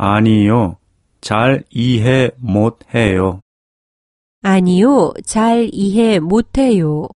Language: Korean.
아니요, 잘 이해 못 해요. 아니요, 잘 이해 못 해요.